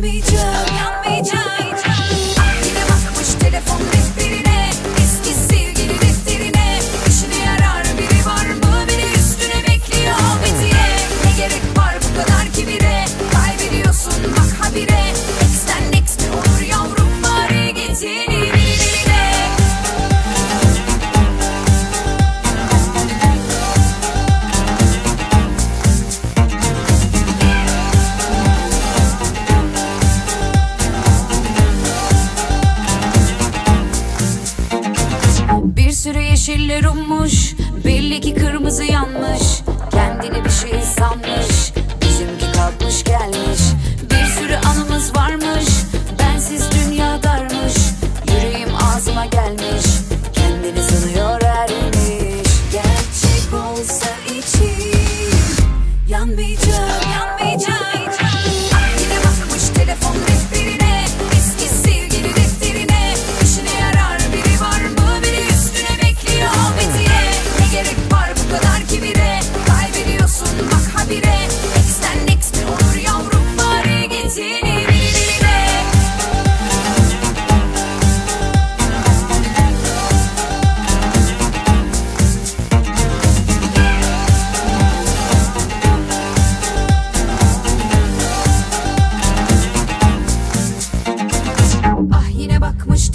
me jump, help me jump. yeşiller ummuş Belli ki kırmızı yanmış.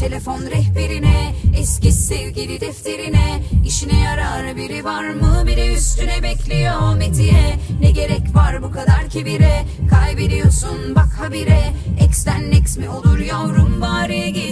Telefon rehberine Eski sevgili defterine. İşine yarar biri var mı? Biri üstüne bekliyor metiye. Ne gerek var bu kadar kibire? Kaybediyorsun bak habire. Eksten eks mi olur yavrum? Bari gir